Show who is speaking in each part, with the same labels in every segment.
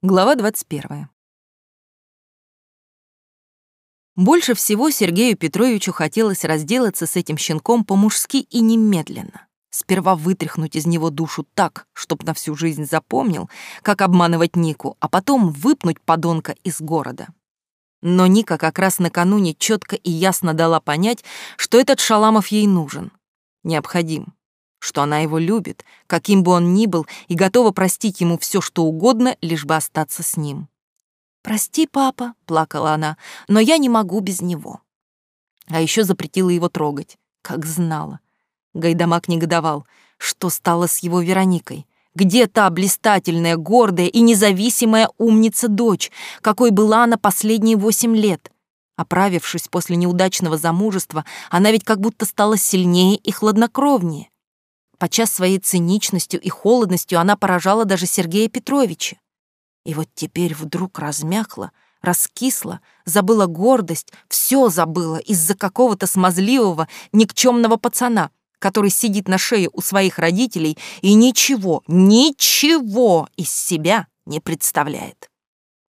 Speaker 1: Глава 21. Больше всего Сергею Петровичу хотелось разделаться с этим щенком по-мужски и немедленно. Сперва вытряхнуть из него душу так, чтоб на всю жизнь запомнил, как обманывать Нику, а потом выпнуть подонка из города. Но Ника как раз накануне четко и ясно дала понять, что этот Шаламов ей нужен, необходим что она его любит, каким бы он ни был, и готова простить ему все, что угодно, лишь бы остаться с ним. «Прости, папа», — плакала она, — «но я не могу без него». А еще запретила его трогать, как знала. Гайдамак негодовал, что стало с его Вероникой. Где та блистательная, гордая и независимая умница-дочь, какой была она последние восемь лет? Оправившись после неудачного замужества, она ведь как будто стала сильнее и хладнокровнее. Подчас своей циничностью и холодностью она поражала даже Сергея Петровича. И вот теперь вдруг размякла, раскисла, забыла гордость, все забыла из-за какого-то смазливого, никчемного пацана, который сидит на шее у своих родителей и ничего, ничего из себя не представляет.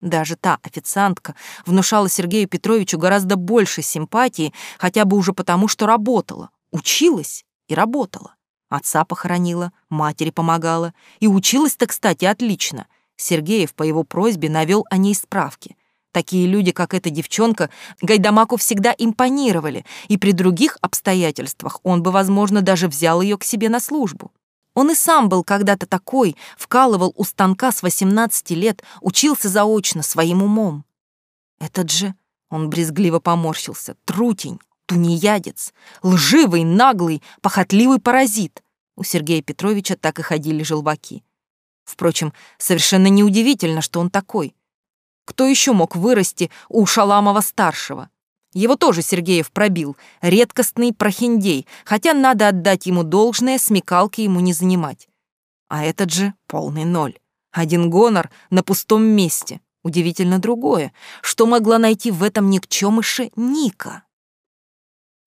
Speaker 1: Даже та официантка внушала Сергею Петровичу гораздо больше симпатии, хотя бы уже потому, что работала, училась и работала. Отца похоронила, матери помогала. И училась-то, кстати, отлично. Сергеев по его просьбе навел о ней справки. Такие люди, как эта девчонка, Гайдамаку всегда импонировали, и при других обстоятельствах он бы, возможно, даже взял ее к себе на службу. Он и сам был когда-то такой, вкалывал у станка с 18 лет, учился заочно своим умом. Этот же, он брезгливо поморщился, трутень, тунеядец, лживый, наглый, похотливый паразит. У Сергея Петровича так и ходили желваки. Впрочем, совершенно неудивительно, что он такой. Кто еще мог вырасти у Шаламова-старшего? Его тоже Сергеев пробил, редкостный прохиндей, хотя надо отдать ему должное, смекалки ему не занимать. А этот же полный ноль. Один гонор на пустом месте. Удивительно другое, что могла найти в этом никчемыше Ника.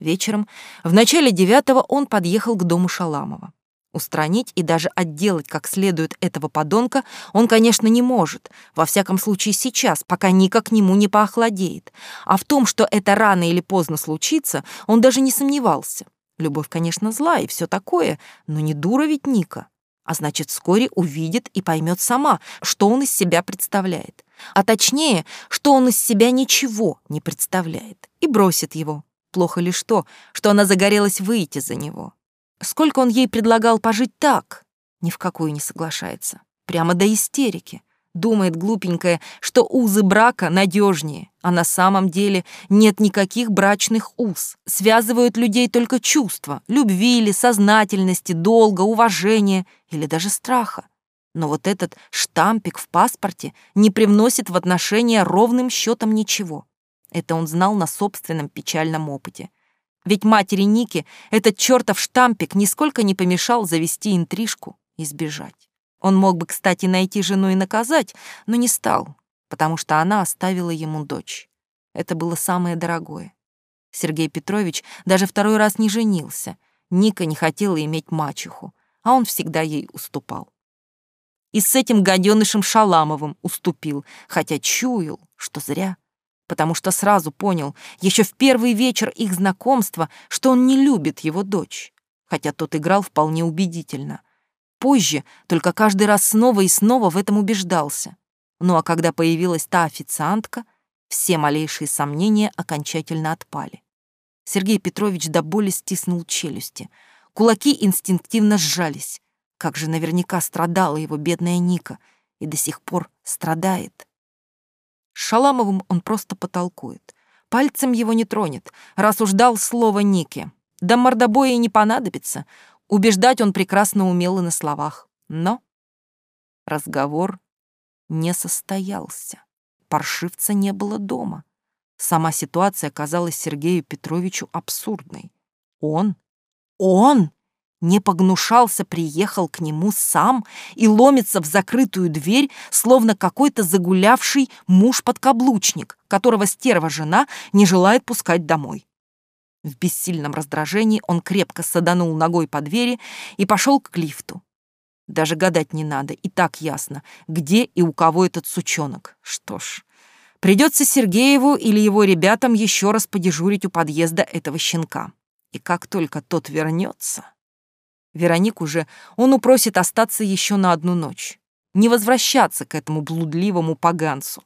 Speaker 1: Вечером, в начале девятого, он подъехал к дому Шаламова. Устранить и даже отделать как следует этого подонка он, конечно, не может, во всяком случае сейчас, пока Ника к нему не поохладеет. А в том, что это рано или поздно случится, он даже не сомневался. Любовь, конечно, зла и все такое, но не дура ведь Ника. А значит, вскоре увидит и поймет сама, что он из себя представляет. А точнее, что он из себя ничего не представляет. И бросит его, Плохо лишь то, что она загорелась выйти за него. Сколько он ей предлагал пожить так, ни в какую не соглашается. Прямо до истерики. Думает глупенькая, что узы брака надежнее, а на самом деле нет никаких брачных уз. Связывают людей только чувства, любви или сознательности, долга, уважения или даже страха. Но вот этот штампик в паспорте не привносит в отношения ровным счетом ничего. Это он знал на собственном печальном опыте. Ведь матери Ники этот чертов штампик нисколько не помешал завести интрижку и сбежать. Он мог бы, кстати, найти жену и наказать, но не стал, потому что она оставила ему дочь. Это было самое дорогое. Сергей Петрович даже второй раз не женился. Ника не хотела иметь мачеху, а он всегда ей уступал. И с этим гаденышем Шаламовым уступил, хотя чуял, что зря потому что сразу понял, еще в первый вечер их знакомства, что он не любит его дочь, хотя тот играл вполне убедительно. Позже только каждый раз снова и снова в этом убеждался. Ну а когда появилась та официантка, все малейшие сомнения окончательно отпали. Сергей Петрович до боли стиснул челюсти. Кулаки инстинктивно сжались. Как же наверняка страдала его бедная Ника и до сих пор страдает. С Шаламовым он просто потолкует. Пальцем его не тронет, раз уж дал слово Нике. Да мордобоя и не понадобится. Убеждать он прекрасно умел и на словах. Но разговор не состоялся. Паршивца не было дома. Сама ситуация казалась Сергею Петровичу абсурдной. Он, он не погнушался, приехал к нему сам и ломится в закрытую дверь, словно какой-то загулявший муж-подкаблучник, которого стерва-жена не желает пускать домой. В бессильном раздражении он крепко саданул ногой по двери и пошел к лифту. Даже гадать не надо, и так ясно, где и у кого этот сучонок. Что ж, придется Сергееву или его ребятам еще раз подежурить у подъезда этого щенка. И как только тот вернется... Веронику же он упросит остаться еще на одну ночь, не возвращаться к этому блудливому поганцу.